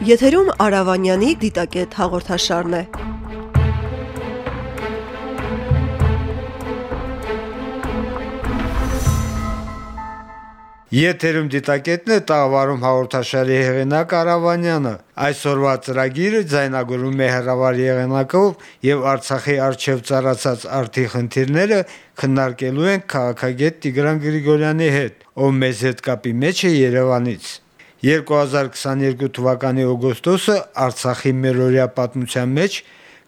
Եթերում Արավանյանի դիտակետ հաղորդաշարն է։ Եթերում դիտակետն է տաղավարում հաղորդաշարի հեղինակ Արավանյանը։ Այսօրվա ծրագիրը ձայնագրում է հրավար եղանակով եւ Արցախի արչեւ ծառացած արդի խնդիրները քննարկելու են քաղաքագետ Տիգրան Գրիգորյանի հետ, ով մեզ հետ կապի մեջ է Երևանից։ 2022 թվականի օգոստոսը Արցախի մերօրյա պատմության մեջ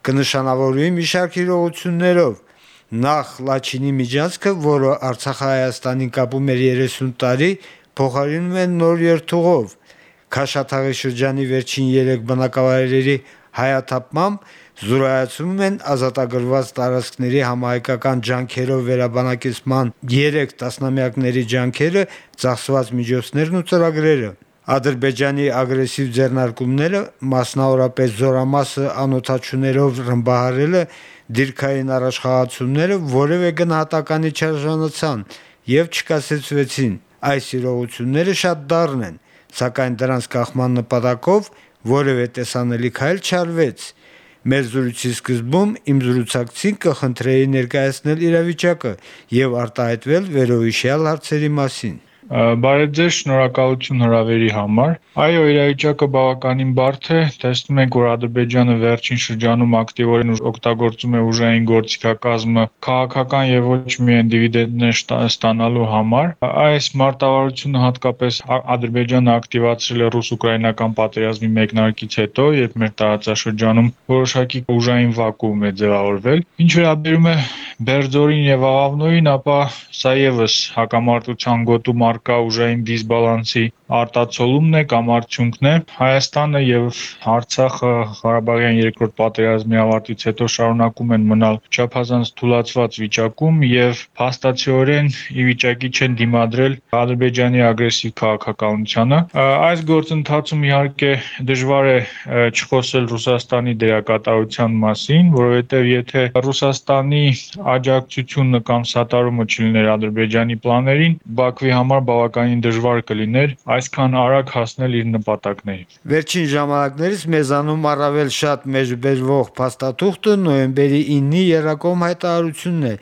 կնշանավորվի մի շարք իրողություններով Նախ Լաչինի միջանցքը, որը Արցախ-Հայաստանին կապում էր 30 տարի, փոխարինում են նոր երթուղով։ Քաշաթաղի շրջանի վերջին 3 բնակավայրերի հայաթափմամբ զուրայացում են ազատագրված տարածքների համահայկական ջանքերով վերաբնակեցման 3 տասնամյակների ջանքերը, ծախսված միջոցներն ու ծրագրերը։ Ադրբեջանի ագրեսիվ ձեռնարկումները, մասնավորապես զորամասը անօթաչուներով ռմբահարելը դիրքային առաջխաղացումները որևէ գնահատականի չարժանացան եւ չկասեցվեցին։ Այս իրողությունները շատ դառն են, սակայն դրանց կախման նպատակով որևէ տեսանելի քայլ չարվեց։ Մեր զրույցի սկզբում իմ զրուցակցին կխնդրեի ներկայացնել իրավիճակը եւ արտահայտվել վերոհիշյալ հարցերի մասին։ Բարև ձեզ, շնորհակալություն հրավերի համար։ Այո, իրավիճակը բավականին բարդ է։ Տեսնում ենք, որ Ադրբեջանը վերջին շրջանում ակտիվորեն օգտագործում է ուժային գործիքակազմը քաղաքական եւ ոչ միայն դիվիդենդներ ստանալու համար։ Այս մարտավարությունը հատկապես Ադրբեջանը ակտիվացրել է ռուս-ուկրաինական պատերազմի մեկնարկից հետո, երբ մեր տարածաշրջանում որոշակի ուժային վակուում է ձևավորվել։ Ինչ վերաբերում է Բերձորին եւ Աղավնոյին, ապա սա եւս հակամարտության գոտու մարկա ուժային դիսբալանսի արտացոլումն է կամ արդյունքն է։ Հայաստանը եւ Արցախը Ղարաբաղյան երկրորդ պատերազմի ավարտից հետո շարունակում են մնալ չափազանց թուլացված վիճակում եւ փաստացիորեն ի վիճակի չեն դիմադրել Ադրբեջանի ագրեսիվ քաղաքականությանը։ Այս գործընթացում իհարկե դժվար է չխոսել Ռուսաստանի դերակատարության մասին, որովհետեւ եթե Ռուսաստանի աջակցությունը կամ սատարումը չլիներ Ադրբեջանի պլաներին, Բաքվի համար բավականին դժվար կլիներ այսքան արագ հասնել իր նպատակներին։ Վերջին ժամանակներից մեզանում առավել շատ մեջբերվող փաստաթուղթը նոյեմբերի 9-ի Երակոմ հայտարարությունն է։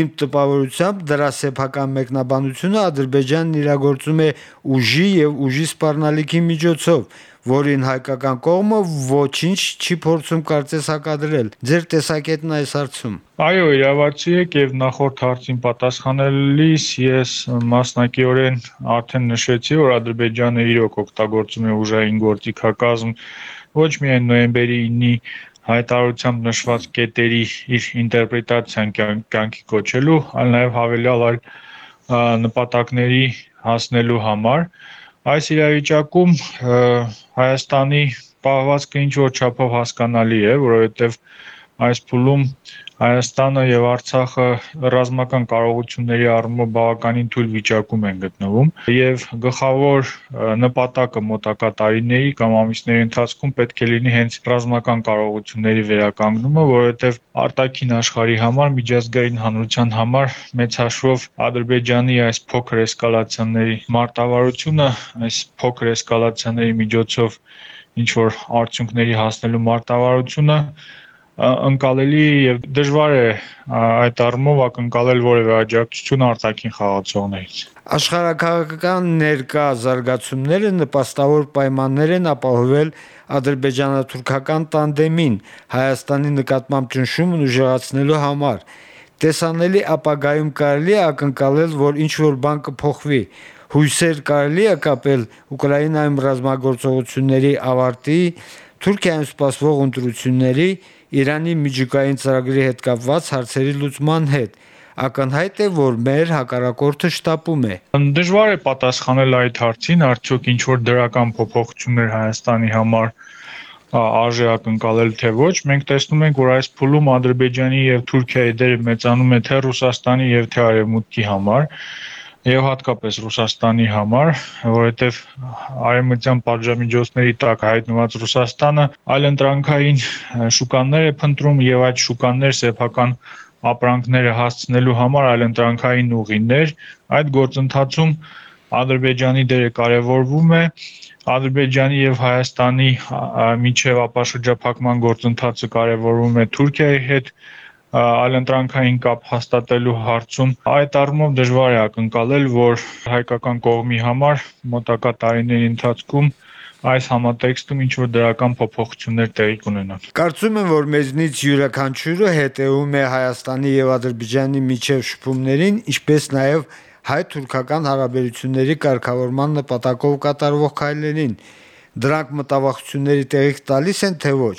Իմ տպավորությամբ դրա սեփական մեկնաբանությունը Ադրբեջանն իրագործում է ուժի եւ ուժի սպառնալիքի միջոցով որին հայկական կողմը ոչինչ չի փորձում կարծես հակադրել։ Ձեր տեսակետն այս հարցում։ Այո, իրավացի եք եւ նախորդ հարցին պատասխանելիս ես մասնակիորեն արդեն նշեցի, որ Ադրբեջանը իրոք օգտագործում է ուժային գործիքակազմ ոչ միայն նոյեմբերի 9-ի հայտարարությամբ նշված կետերի իր ինտերպրետացիան կյանքի կոչելու, այլ նաև հավելյալ այլ նպատակների հասնելու համար Այս իրավիճակում Հայաստանի պահվածքը ինչ որ չափով հասկանալի է, որովհետև այս փուլում Հայաստանը եւ Արցախը ռազմական կարողությունների առումով բավականին թույլ վիճակում են գտնվում եւ գլխավոր նպատակը մոտակա տարիների կամ ամիսների ընթացքում պետք է լինի հենց ռազմական կարողությունների վերականգնումը, որովհետեւ արտաքին աշխարհի համար, միջազգային հանրության համար մեծ հաշվով Ադրբեջանի այս փոքր էսկալացիաների մարտավարությունը, այս փոքր էսկալացիաների միջոցով ինչ որ արդյունքների հասնելու մարտավարությունը ընկալելի եւ դժվար է այդ առումով ակնկալել որևէ աջակցություն արտաքին խաղացողներից։ Աշխարհակաղակական ներկա զարգացումները նպաստավոր պայմաններ են ապահովել ադրբեջանա-թուրքական տանդեմին Հայաստանի նկատմամբ ճնշումն ուժեղացնելու համար։ Տեսանելի ապագայում կարելի է ակնկալել, որ ինչ որ բան կփոխվի։ Հույսեր կարելի է կապել Ուկրաինայում ռազմագործողությունների ավարտի, Թուրքիայում սպասվող ընտրությունների Իրանի միջուկային ծրագրի հետ կապված հարցերի լուծման հետ։ Ակնհայտ է, որ մեր հակառակորդը շտապում է։ Դժվար է պատասխանել այդ հարցին, արդյոք ինչ որ դրական փոփոխություններ Հայաստանի համար արժե ակնկալել թե ոչ։ Մենք տեսնում ենք, որ այս փուլում Ադրբեջանի եւ Թուրքիայի դերը մեծանում է թե Ռուսաստանի եւ թե Արևմուտքի համար եւ հատկապես Ռուսաստանի համար, որովհետեւ արևմտյան պատժամիջոցների տակ հայտնված Ռուսաստանը այլընտրանքային շուկաներ է փնտրում եւ այդ շուկաներ սեփական ապրանքները հասցնելու համար այլընտրանքային ուղիներ այդ գործընթացում Ադրբեջանի դերը կարևորվում է Ադրբեջանի եւ Հայաստանի միջև ապաշրջափակման գործընթացը կարևորվում է Թուրքիայի հետ այլընտրանքային կապ հաստատելու հարցում այդ առումով դժվար է ակնկալել, որ հայկական կողմի համար մոտակա տարիների ընթացքում այս համատեքստում ինչ որ դրական փոփոխություններ տեղի կունենան։ Կարծում եմ, որ մեզնից յուրաքանչյուրը հետևում է Հայաստանի եւ Ադրբեջանի միջև շփումներին, ինչպես նաեւ հայ-թուրքական հարաբերությունների կարգավորման նպատակով կատարվող քայլերին։ Դրանք մտավախությունների տեղիք տալիս են թե ոչ։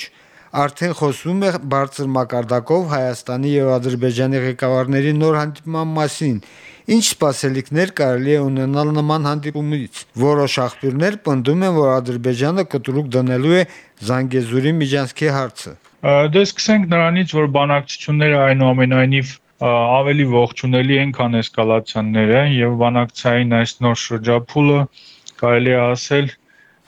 Արդեն խոսվում է բարձր մակարդակով Հայաստանի եւ Ադրբեջանի ղեկավարների նոր հանդիպման մասին, Ինչ սպասելիքներ կարելի է ունենալ նման հանդիպումից։ Որոշ աղբյուրներ պնդում են, որ Ադրբեջանը կտրուկ դնելու է Զանգեզուրի միջանցքի հարցը։ Դե սկսենք նրանից, որ բանակցությունները այնուամենայնիվ ավելի ողջունելի են, քան էսկալացիաները եւ բանակցային այս նոր շրջափուլը կարելի է ասել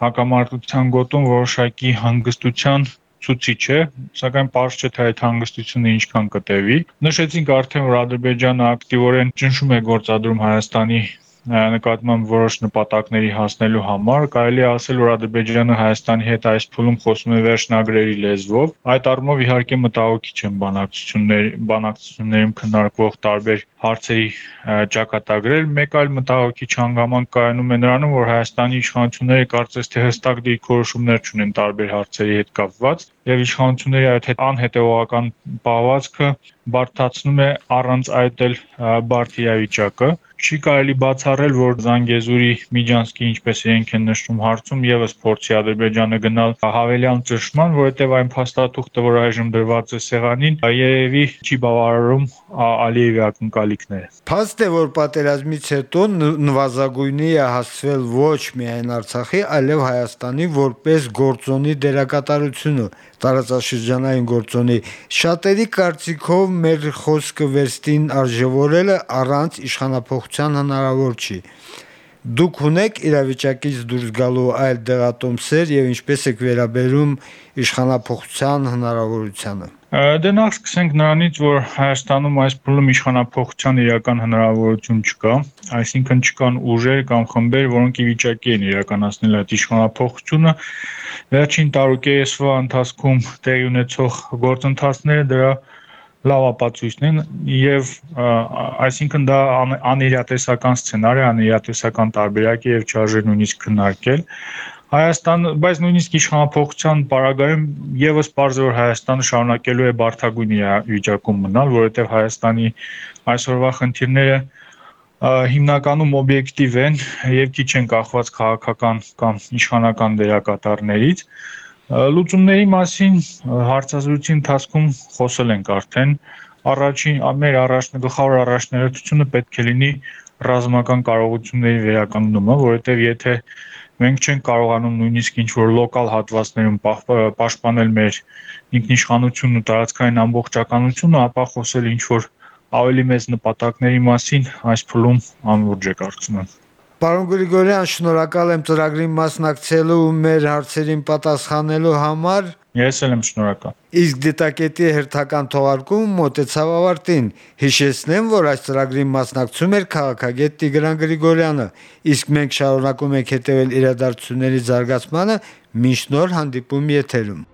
հակամարտության գոտում որոշակի հանգստության ցուցիչ է, սակայն པարզ չէ թե այդ հանգստությունը ինչքան կտևի։ Նշեցինք արդեն, որ Ադրբեջանը ակտիվորեն ճնշում է գործադրում Հայաստանի նկատմամբ որոշ նպատակների հասնելու համար կարելի է ասել, որ Ադրբեջանը Հայաստանի հետ այս փուլում խոսում է վերջնագրերի լեզվով։ Այդ առումով իհարկե մտահոգիչ են բանակցությունների բանակցություններում քննարկվող տարբեր հարցերի ճակատագրել։ Մեկ այլ մտահոգիչ հանգամանք կայանում է նրանում, որ Հայաստանի իշխանությունները կարծես թե հստակ դիրքորոշումներ չունեն տարբեր հարցերի հետ կապված եւ իշխանությունների այդ անհետեւողական պահվածքը բարթացնում է առանց այդ էլ բարդ իրավիճակը չի կարելի բացառել, որ Զանգեզուրի Միջանցքի, ինչպես իրենք են նշում հարցում, եւս փորձի Ադրբեջանը գնալ հավելյալ ճնշման, որովհետեւ այն փաստաթուղթը, որ այժմ դրված է սեղանին, երևի չի բավարարում Ալիևի ակնկալիքները։ Փաստ է, որ պատերազմից հետո նվազագույնի է հասցվել ոչ միայն Արցախի, այլև Հայաստանի որպես գործոնի դերակատարությունը տարածաշրջանային գործոնի շատերի կարծիքով մեր խոսքը վերստին արժևորելը առանց իշխանապողության հնարավոր չի դուք ունեք իրավիճակից դուրս գալու այլ դեղատոմսեր եւ ինչպես եք վերաբերում իշխանապողության հնարավորությանը Դե նախ սկսենք նրանից, որ Հայաստանում այս փուլում իշխանապողության իրական հնարավորություն չկա, այսինքն չկան ուժեր կամ խմբեր, որոնք ի վիճակի են իրականացնել այդ իշխանապողությունը։ Վերջին տարուկեսվա ընթացքում տեղի ունեցող գործընթացները դրա լավ ապացույցն են եւ այսինքն դա անիրատեսական սցենար է, անիրատեսական տարբերակ է եւ չարժե նույնիսկ քննարկել։ Հայաստան, բայց նույնիսկ իշխանապողության պարագայում եւս բարձր որ Հայաստանը շարունակելու է բարթագույն վիճակում մնալ, որովհետեւ Հայաստանի այսօրվա խնդիրները հիմնականում օբյեկտիվ են եւ քիչ են կախված քաղաքական կամ իշխանական դերակատարներից։ Լուծումների մասին հարցազրույցի ընթացքում խոսել ենք արդեն։ Առաջին մեր առաջն գլխավոր առաջնահերթությունը պետք է լինի ռազմական կարողությունների վերականգնումը, որովհետև եթե մենք չենք կարողանում նույնիսկ ինչ որ լոկալ հատվածներում պաշտպանել մեր ինքնիշխանությունն ու տարածքային ամբողջականությունը, ապա խոսել ինչ որ ավելի մեծ նպատակների մասին այս փուլում անուրջ է կարծում եմ։ Պարոն Գրիգորյան, շնորհակալ եմ ծրագրին մասնակցելու ու մեր հարցերին պատասխանելու համար։ Ես էլ եմ շնորհակալ։ Իսկ դիտակետի հերթական թողարկումը մոտեցավ ավարտին։ Հիշեցնեմ, որ այս ծրագրին մասնակցում էր քաղաքագետ Տիգրան Գրիգորյանը, իսկ մենք շարունակում ենք հետևել իրադարձությունների զարգացմանը մինչ նոր հանդիպում եթերում։